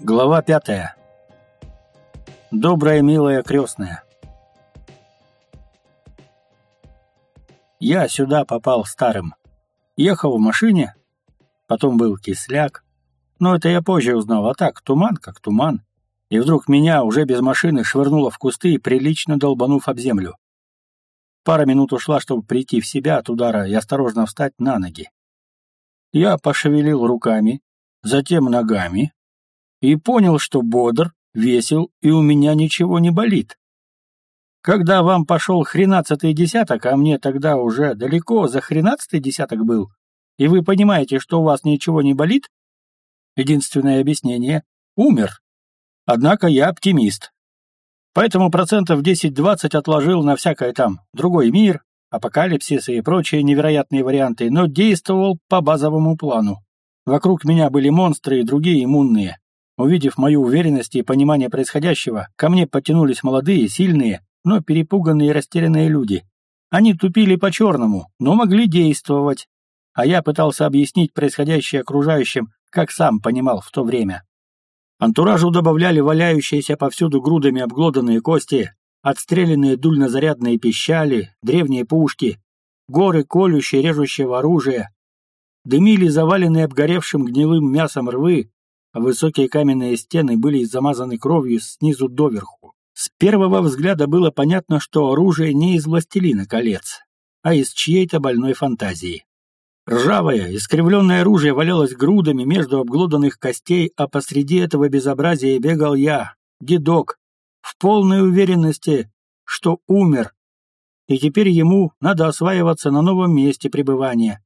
Глава пятая. Добрая, милая крестная. Я сюда попал старым. Ехал в машине, потом был кисляк. Но это я позже узнал, а так, туман как туман. И вдруг меня, уже без машины, швырнуло в кусты, прилично долбанув об землю. Пара минут ушла, чтобы прийти в себя от удара и осторожно встать на ноги. Я пошевелил руками, затем ногами, и понял, что бодр, весел и у меня ничего не болит. Когда вам пошел хренадцатый десяток, а мне тогда уже далеко за хренадцатый десяток был, и вы понимаете, что у вас ничего не болит, единственное объяснение — умер. Однако я оптимист. Поэтому процентов 10-20 отложил на всякое там другой мир, апокалипсис и прочие невероятные варианты, но действовал по базовому плану. Вокруг меня были монстры и другие иммунные. Увидев мою уверенность и понимание происходящего, ко мне подтянулись молодые, сильные, но перепуганные и растерянные люди. Они тупили по-черному, но могли действовать. А я пытался объяснить происходящее окружающим, как сам понимал в то время. Антуражу добавляли валяющиеся повсюду грудами обглоданные кости, отстрелянные дульнозарядные пищали, древние пушки, горы колющие режущего оружия, дымили заваленные обгоревшим гнилым мясом рвы, высокие каменные стены были замазаны кровью снизу доверху. С первого взгляда было понятно, что оружие не из «Властелина колец», а из чьей-то больной фантазии. Ржавое, искривленное оружие валялось грудами между обглоданных костей, а посреди этого безобразия бегал я, дедок, в полной уверенности, что умер, и теперь ему надо осваиваться на новом месте пребывания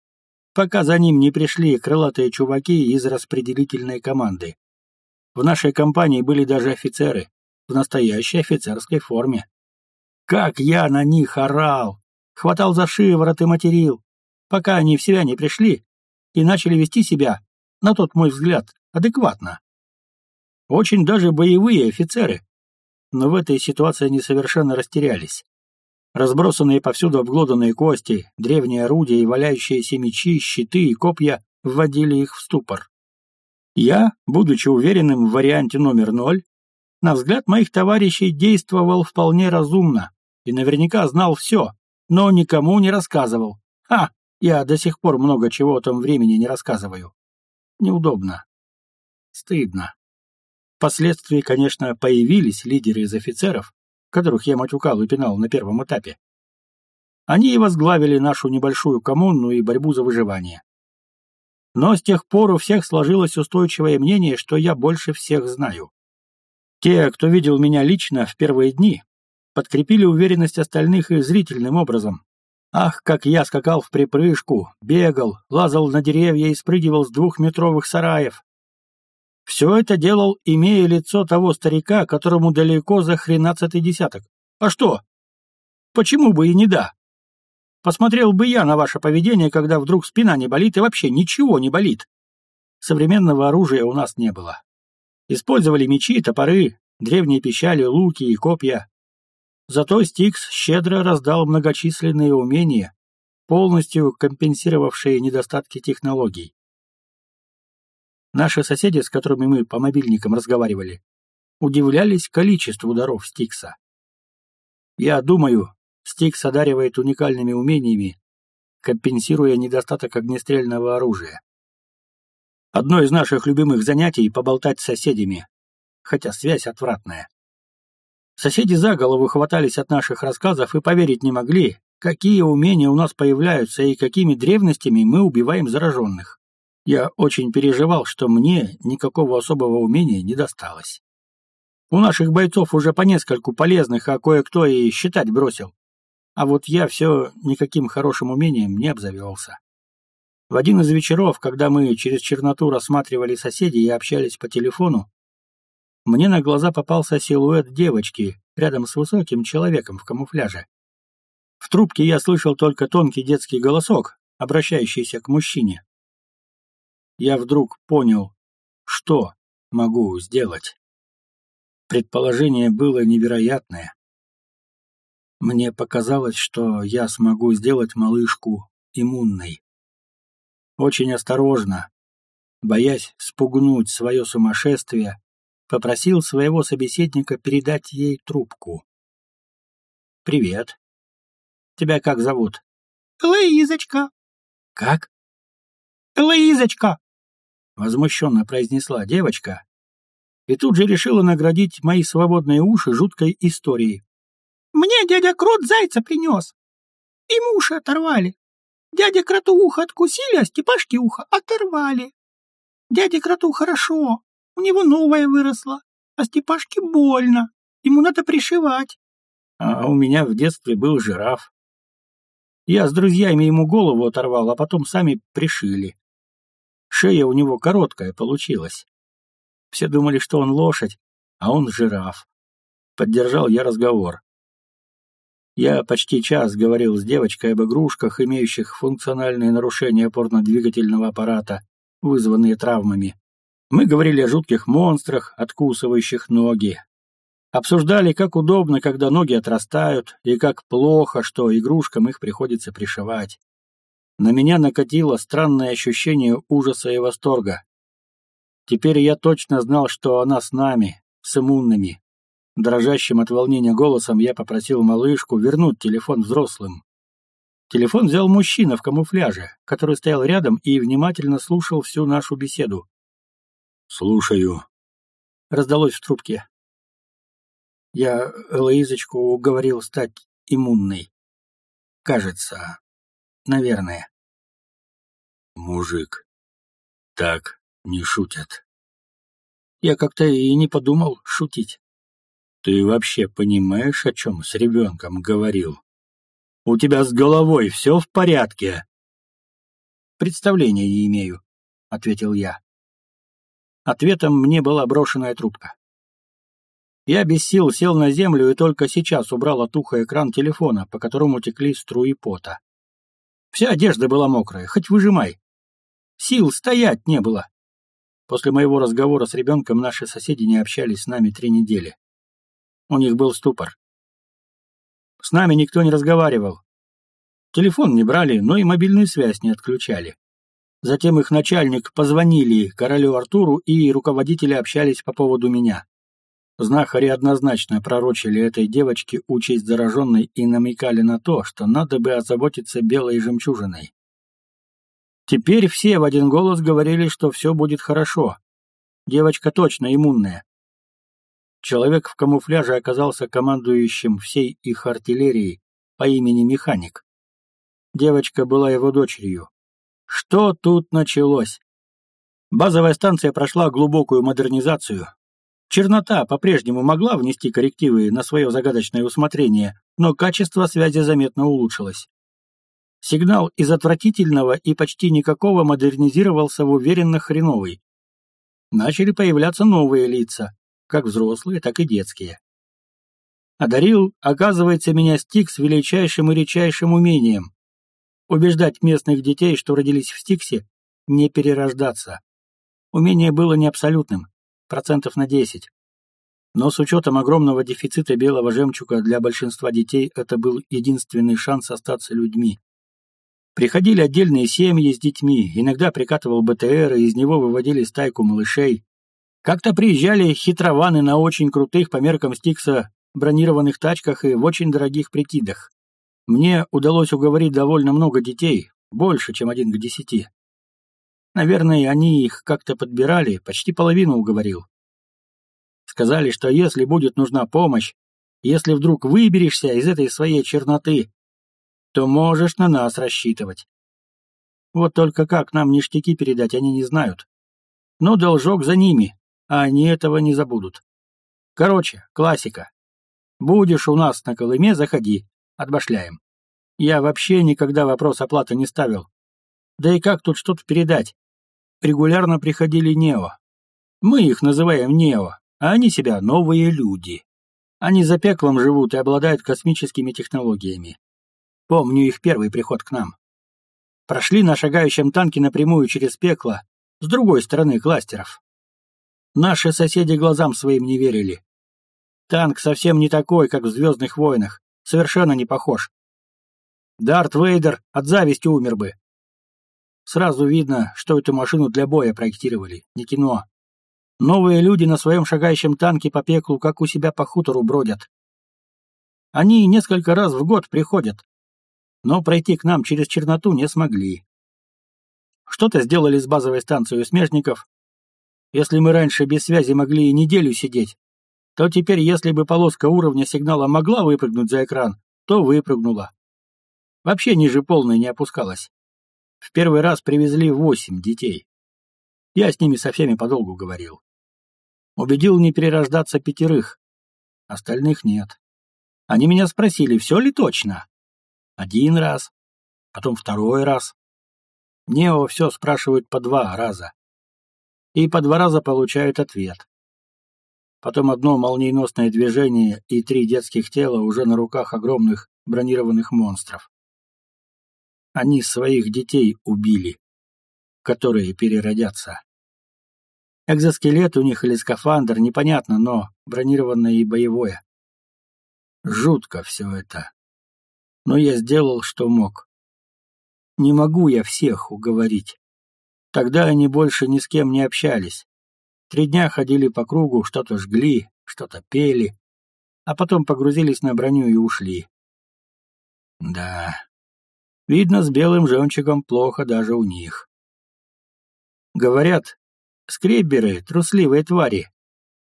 пока за ним не пришли крылатые чуваки из распределительной команды. В нашей компании были даже офицеры, в настоящей офицерской форме. Как я на них орал! Хватал за шиворот и материл, пока они в себя не пришли и начали вести себя, на тот мой взгляд, адекватно. Очень даже боевые офицеры, но в этой ситуации они совершенно растерялись. Разбросанные повсюду обглоданные кости, древние орудия и валяющиеся мечи, щиты и копья вводили их в ступор. Я, будучи уверенным в варианте номер ноль, на взгляд моих товарищей действовал вполне разумно и наверняка знал все, но никому не рассказывал. Ха! Я до сих пор много чего о том времени не рассказываю. Неудобно. Стыдно. Впоследствии, конечно, появились лидеры из офицеров, которых я матюкал и пинал на первом этапе. Они и возглавили нашу небольшую коммуну и борьбу за выживание. Но с тех пор у всех сложилось устойчивое мнение, что я больше всех знаю. Те, кто видел меня лично в первые дни, подкрепили уверенность остальных и зрительным образом. Ах, как я скакал в припрыжку, бегал, лазал на деревья и спрыгивал с двухметровых сараев, все это делал, имея лицо того старика, которому далеко за хренадцатый десяток. А что? Почему бы и не да? Посмотрел бы я на ваше поведение, когда вдруг спина не болит и вообще ничего не болит. Современного оружия у нас не было. Использовали мечи, топоры, древние пищали, луки и копья. Зато Стикс щедро раздал многочисленные умения, полностью компенсировавшие недостатки технологий. Наши соседи, с которыми мы по мобильникам разговаривали, удивлялись количеству даров Стикса. Я думаю, Стикс одаривает уникальными умениями, компенсируя недостаток огнестрельного оружия. Одно из наших любимых занятий — поболтать с соседями, хотя связь отвратная. Соседи за голову хватались от наших рассказов и поверить не могли, какие умения у нас появляются и какими древностями мы убиваем зараженных. Я очень переживал, что мне никакого особого умения не досталось. У наших бойцов уже по нескольку полезных, а кое-кто и считать бросил. А вот я все никаким хорошим умением не обзавелся. В один из вечеров, когда мы через черноту рассматривали соседей и общались по телефону, мне на глаза попался силуэт девочки рядом с высоким человеком в камуфляже. В трубке я слышал только тонкий детский голосок, обращающийся к мужчине я вдруг понял, что могу сделать. Предположение было невероятное. Мне показалось, что я смогу сделать малышку иммунной. Очень осторожно, боясь спугнуть свое сумасшествие, попросил своего собеседника передать ей трубку. «Привет. Тебя как зовут?» «Лоизочка». «Как?» «Лоизочка», — возмущенно произнесла девочка, и тут же решила наградить мои свободные уши жуткой историей. «Мне дядя Крот зайца принес. Ему уши оторвали. Дядя Кроту ухо откусили, а Степашке ухо оторвали. Дяде Кроту хорошо, у него новое выросло, а Степашке больно, ему надо пришивать. А у меня в детстве был жираф. Я с друзьями ему голову оторвал, а потом сами пришили. Шея у него короткая получилась. Все думали, что он лошадь, а он жираф. Поддержал я разговор. Я почти час говорил с девочкой об игрушках, имеющих функциональные нарушения опорно-двигательного аппарата, вызванные травмами. Мы говорили о жутких монстрах, откусывающих ноги. Обсуждали, как удобно, когда ноги отрастают, и как плохо, что игрушкам их приходится пришивать. На меня накатило странное ощущение ужаса и восторга. Теперь я точно знал, что она с нами, с иммунными. Дрожащим от волнения голосом я попросил малышку вернуть телефон взрослым. Телефон взял мужчина в камуфляже, который стоял рядом и внимательно слушал всю нашу беседу. «Слушаю», — раздалось в трубке. Я Лоизочку уговорил стать иммунной. Кажется. Наверное. Мужик. Так не шутят. Я как-то и не подумал шутить. Ты вообще понимаешь, о чем с ребенком говорил? У тебя с головой все в порядке? Представления не имею, ответил я. Ответом мне была брошенная трубка. Я без сил сел на землю и только сейчас убрал от уха экран телефона, по которому текли струи пота. Вся одежда была мокрая, хоть выжимай. Сил стоять не было. После моего разговора с ребенком наши соседи не общались с нами три недели. У них был ступор. С нами никто не разговаривал. Телефон не брали, но и мобильную связь не отключали. Затем их начальник позвонили королю Артуру, и руководители общались по поводу меня. Знахари однозначно пророчили этой девочке участь зараженной и намекали на то, что надо бы озаботиться белой жемчужиной. Теперь все в один голос говорили, что все будет хорошо. Девочка точно иммунная. Человек в камуфляже оказался командующим всей их артиллерией по имени Механик. Девочка была его дочерью. Что тут началось? Базовая станция прошла глубокую модернизацию. Чернота по-прежнему могла внести коррективы на свое загадочное усмотрение, но качество связи заметно улучшилось. Сигнал из отвратительного и почти никакого модернизировался в уверенно хреновый. Начали появляться новые лица, как взрослые, так и детские. Одарил, оказывается, меня Стикс величайшим и редчайшим умением. Убеждать местных детей, что родились в Стиксе, не перерождаться. Умение было не абсолютным, процентов на 10. Но с учетом огромного дефицита белого жемчуга для большинства детей это был единственный шанс остаться людьми. Приходили отдельные семьи с детьми, иногда прикатывал БТР, и из него выводили стайку малышей, как-то приезжали хитрованы на очень крутых по меркам Стикса бронированных тачках и в очень дорогих прикидах. Мне удалось уговорить довольно много детей, больше, чем один к десяти. Наверное, они их как-то подбирали, почти половину уговорил. Сказали, что если будет нужна помощь, если вдруг выберешься из этой своей черноты, то можешь на нас рассчитывать. Вот только как нам ништяки передать, они не знают. Но должок за ними, а они этого не забудут. Короче, классика. Будешь у нас на Колыме, заходи, отбашляем. Я вообще никогда вопрос оплаты не ставил. Да и как тут что-то передать? Регулярно приходили Нео. Мы их называем Нео, а они себя новые люди. Они за пеклом живут и обладают космическими технологиями. Помню их первый приход к нам. Прошли на шагающем танке напрямую через пекло, с другой стороны кластеров. Наши соседи глазам своим не верили. Танк совсем не такой, как в «Звездных войнах», совершенно не похож. Дарт Вейдер от зависти умер бы. Сразу видно, что эту машину для боя проектировали, не кино. Новые люди на своем шагающем танке по пеклу, как у себя по хутору, бродят. Они несколько раз в год приходят, но пройти к нам через черноту не смогли. Что-то сделали с базовой станцией у смежников. Если мы раньше без связи могли и неделю сидеть, то теперь, если бы полоска уровня сигнала могла выпрыгнуть за экран, то выпрыгнула. Вообще ниже полной не опускалась. В первый раз привезли восемь детей. Я с ними со всеми подолгу говорил. Убедил не перерождаться пятерых. Остальных нет. Они меня спросили, все ли точно. Один раз, потом второй раз. Нео все спрашивают по два раза. И по два раза получают ответ. Потом одно молниеносное движение и три детских тела уже на руках огромных бронированных монстров. Они своих детей убили, которые переродятся. Экзоскелет у них или скафандр, непонятно, но бронированное и боевое. Жутко все это. Но я сделал, что мог. Не могу я всех уговорить. Тогда они больше ни с кем не общались. Три дня ходили по кругу, что-то жгли, что-то пели, а потом погрузились на броню и ушли. Да, видно, с белым жемчугом плохо даже у них. Говорят, скребберы — трусливые твари.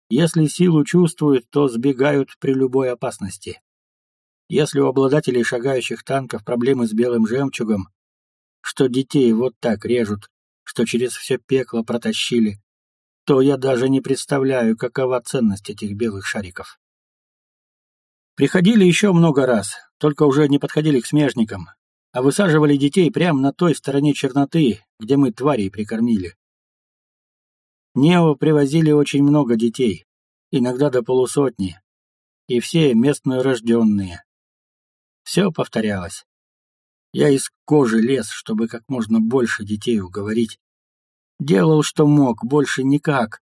Если силу чувствуют, то сбегают при любой опасности. Если у обладателей шагающих танков проблемы с белым жемчугом, что детей вот так режут, что через все пекло протащили, то я даже не представляю, какова ценность этих белых шариков. Приходили еще много раз, только уже не подходили к смежникам, а высаживали детей прямо на той стороне черноты, где мы тварей прикормили. Нео привозили очень много детей, иногда до полусотни, и все местные рожденные. Все повторялось. Я из кожи лез, чтобы как можно больше детей уговорить, Делал, что мог, больше никак.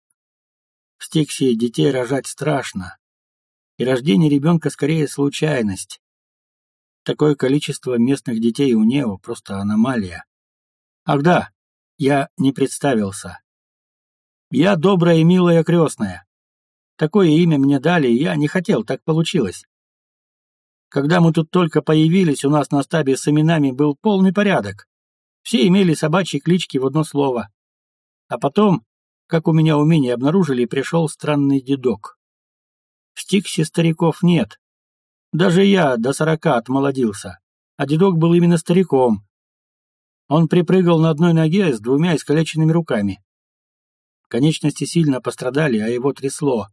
В Стиксии детей рожать страшно. И рождение ребенка скорее случайность. Такое количество местных детей у Нео просто аномалия. Ах да, я не представился. Я добрая и милая крестная. Такое имя мне дали, и я не хотел, так получилось. Когда мы тут только появились, у нас на стабе с именами был полный порядок. Все имели собачьи клички в одно слово. А потом, как у меня умение обнаружили, пришел странный дедок. В Стиксе стариков нет. Даже я до сорока отмолодился, а дедок был именно стариком. Он припрыгал на одной ноге с двумя искалеченными руками. Конечности сильно пострадали, а его трясло.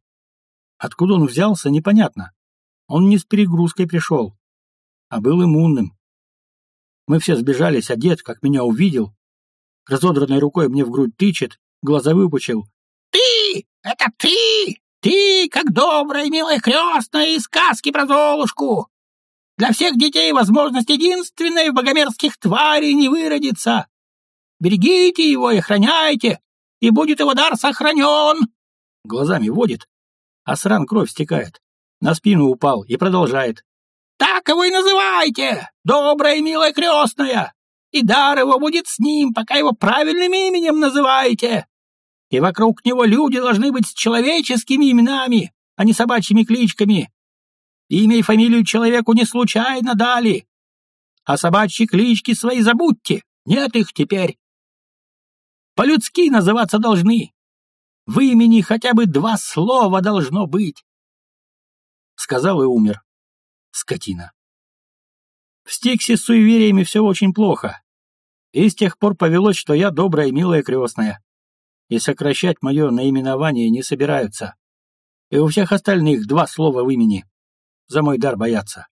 Откуда он взялся, непонятно. Он не с перегрузкой пришел, а был иммунным. Мы все сбежались, а дед, как меня увидел, разодранной рукой мне в грудь тычет, глаза выпучил. «Ты! Это ты! Ты, как добрая милая крестная из сказки про Золушку! Для всех детей возможность единственной в богомерзких тварей не выродится! Берегите его и охраняйте, и будет его дар сохранен!» Глазами водит, а сран кровь стекает. На спину упал и продолжает. «Так его и называйте! Добрая милая крестная! и дар его будет с ним, пока его правильным именем называете. И вокруг него люди должны быть с человеческими именами, а не собачьими кличками. Имя и фамилию человеку не случайно дали. А собачьи клички свои забудьте, нет их теперь. По-людски называться должны. В имени хотя бы два слова должно быть. Сказал и умер. Скотина. В Стиксе с суевериями все очень плохо. И с тех пор повелось, что я добрая и милая крестная. И сокращать мое наименование не собираются. И у всех остальных два слова в имени. За мой дар боятся.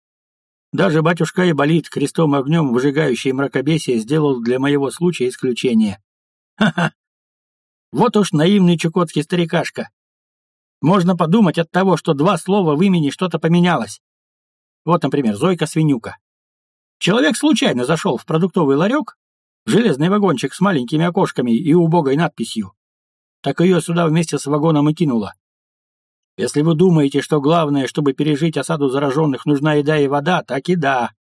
Даже батюшка Иболит, крестом огнем выжигающий мракобесие, сделал для моего случая исключение. Ха-ха! Вот уж наивный чукотский старикашка. Можно подумать от того, что два слова в имени что-то поменялось. Вот, например, Зойка Свинюка. Человек случайно зашел в продуктовый ларек, железный вагончик с маленькими окошками и убогой надписью. Так ее сюда вместе с вагоном и кинуло. Если вы думаете, что главное, чтобы пережить осаду зараженных, нужна еда и вода, так и да.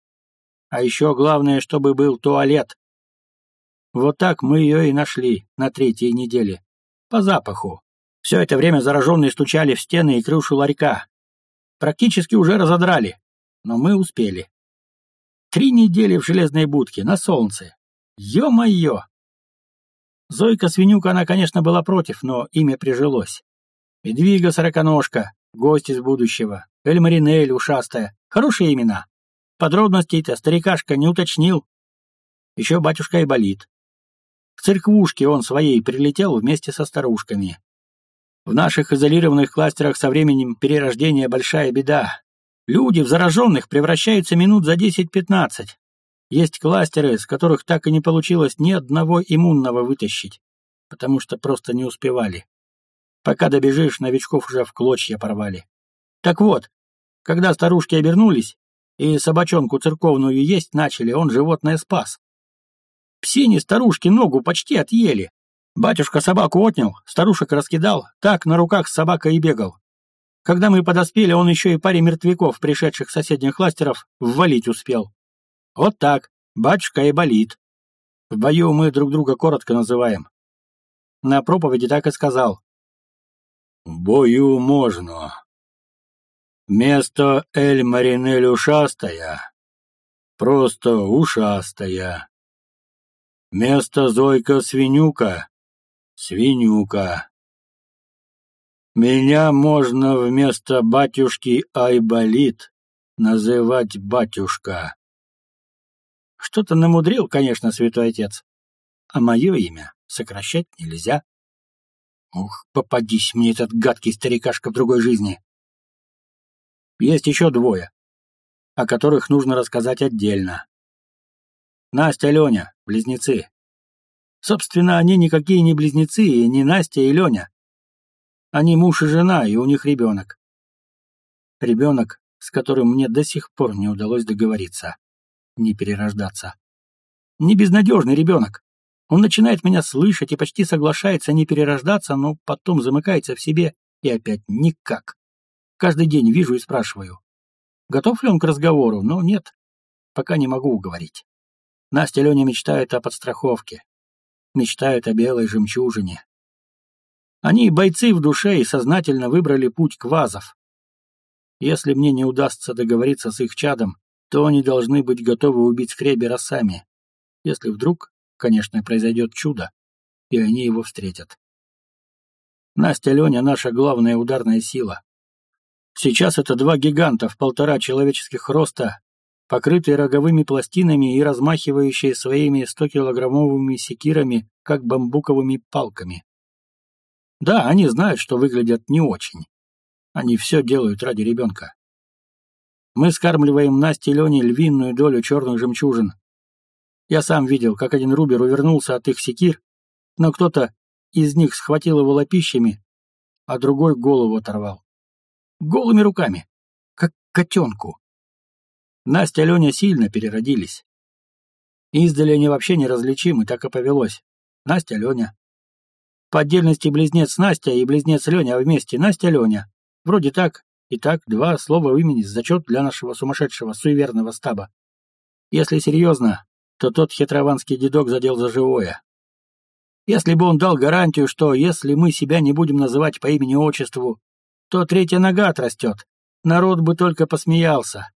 А еще главное, чтобы был туалет. Вот так мы ее и нашли на третьей неделе. По запаху. Все это время зараженные стучали в стены и крышу ларька. Практически уже разодрали, но мы успели. Три недели в железной будке, на солнце. Ё-моё! Зойка Свинюка, она, конечно, была против, но имя прижилось. Медвига Сороконожка, гость из будущего, Эль Маринель Ушастая. Хорошие имена. Подробностей-то старикашка не уточнил. Еще батюшка и болит. В церквушке он своей прилетел вместе со старушками. В наших изолированных кластерах со временем перерождения большая беда. Люди в зараженных превращаются минут за 10-15. Есть кластеры, с которых так и не получилось ни одного иммунного вытащить, потому что просто не успевали. Пока добежишь, новичков уже в клочья порвали. Так вот, когда старушки обернулись и собачонку церковную есть начали, он животное спас. Псине старушки ногу почти отъели. Батюшка собаку отнял, старушек раскидал, так на руках с собакой и бегал. Когда мы подоспели, он еще и паре мертвяков, пришедших с соседних кластеров, ввалить успел. Вот так, батюшка и болит. В бою мы друг друга коротко называем. На проповеди так и сказал. В бою можно. Место Эль-Маринель ушастая. Просто ушастая. Место Зойка Свинюка. Свинюка. Меня можно вместо батюшки Айболит называть батюшка. Что-то намудрил, конечно, святой отец. А мое имя сокращать нельзя. Ух, попадись мне этот гадкий старикашка в другой жизни. Есть еще двое, о которых нужно рассказать отдельно. Настя Леня, близнецы. Собственно, они никакие не близнецы, и не Настя и Леня. Они муж и жена, и у них ребенок. Ребенок, с которым мне до сих пор не удалось договориться. Не перерождаться. Не безнадежный ребенок. Он начинает меня слышать и почти соглашается не перерождаться, но потом замыкается в себе и опять никак. Каждый день вижу и спрашиваю. Готов ли он к разговору, но нет. Пока не могу уговорить. Настя Леня мечтают о подстраховке. Мечтают о белой жемчужине. Они бойцы в душе и сознательно выбрали путь к вазов. Если мне не удастся договориться с их чадом, то они должны быть готовы убить скребера сами. Если вдруг, конечно, произойдет чудо, и они его встретят. Настя Леня — наша главная ударная сила. Сейчас это два гиганта в полтора человеческих роста, покрытые роговыми пластинами и размахивающие своими 100-килограммовыми секирами, как бамбуковыми палками. Да, они знают, что выглядят не очень. Они все делают ради ребенка. Мы скармливаем Насте Лене львиную долю черных жемчужин. Я сам видел, как один рубер увернулся от их секир, но кто-то из них схватил его лопищами, а другой голову оторвал. Голыми руками, как котенку. Настя и Леня сильно переродились. Издали они вообще неразличимы, так и повелось. Настя, Леня. По отдельности близнец Настя и близнец Леня, а вместе Настя Леня. Вроде так и так два слова в имени зачет для нашего сумасшедшего суеверного стаба. Если серьезно, то тот хитрованский дедок задел за живое. Если бы он дал гарантию, что если мы себя не будем называть по имени-отчеству, то третья нога отрастет, народ бы только посмеялся.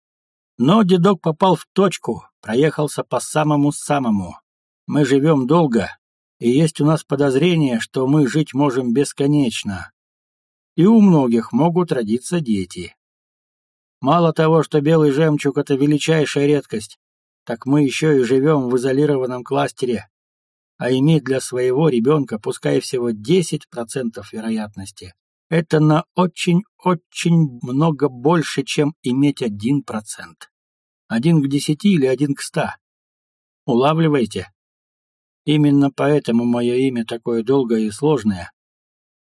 Но дедок попал в точку, проехался по самому-самому. Мы живем долго, и есть у нас подозрение, что мы жить можем бесконечно. И у многих могут родиться дети. Мало того, что белый жемчуг — это величайшая редкость, так мы еще и живем в изолированном кластере, а иметь для своего ребенка пускай всего 10% вероятности — это на очень-очень много больше, чем иметь 1%. Один к десяти или один к ста. Улавливаете? Именно поэтому мое имя такое долгое и сложное.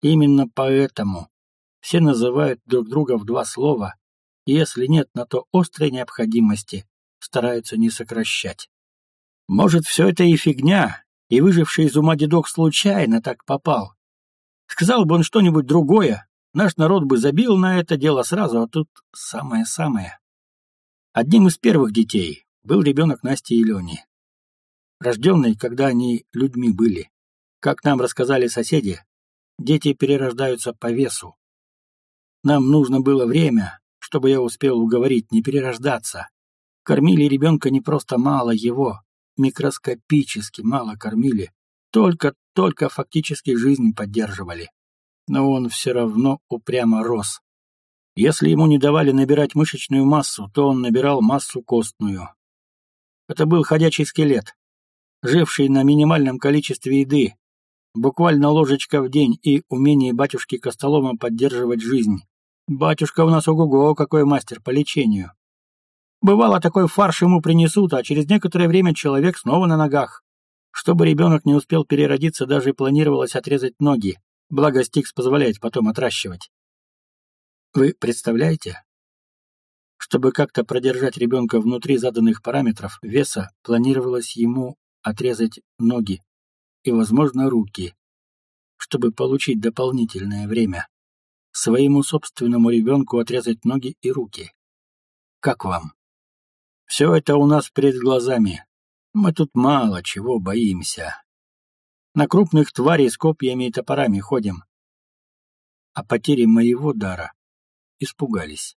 Именно поэтому все называют друг друга в два слова, и если нет на то острой необходимости, стараются не сокращать. Может, все это и фигня, и выживший из ума дедок случайно так попал. Сказал бы он что-нибудь другое, наш народ бы забил на это дело сразу, а тут самое-самое. Одним из первых детей был ребенок Насти и Лени рожденный, когда они людьми были. Как нам рассказали соседи, дети перерождаются по весу. Нам нужно было время, чтобы я успел уговорить не перерождаться. Кормили ребенка не просто мало его, микроскопически мало кормили, только-только фактически жизнь поддерживали. Но он все равно упрямо рос. Если ему не давали набирать мышечную массу, то он набирал массу костную. Это был ходячий скелет, живший на минимальном количестве еды, буквально ложечка в день и умение батюшки Костолома поддерживать жизнь. Батюшка у нас ого-го, какой мастер по лечению. Бывало, такой фарш ему принесут, а через некоторое время человек снова на ногах. Чтобы ребенок не успел переродиться, даже планировалось отрезать ноги, благо Стикс позволяет потом отращивать. Вы представляете? Чтобы как-то продержать ребенка внутри заданных параметров веса, планировалось ему отрезать ноги и, возможно, руки, чтобы получить дополнительное время. Своему собственному ребенку отрезать ноги и руки. Как вам? Все это у нас перед глазами. Мы тут мало чего боимся. На крупных тварей с копьями и топорами ходим. А потери моего дара испугались.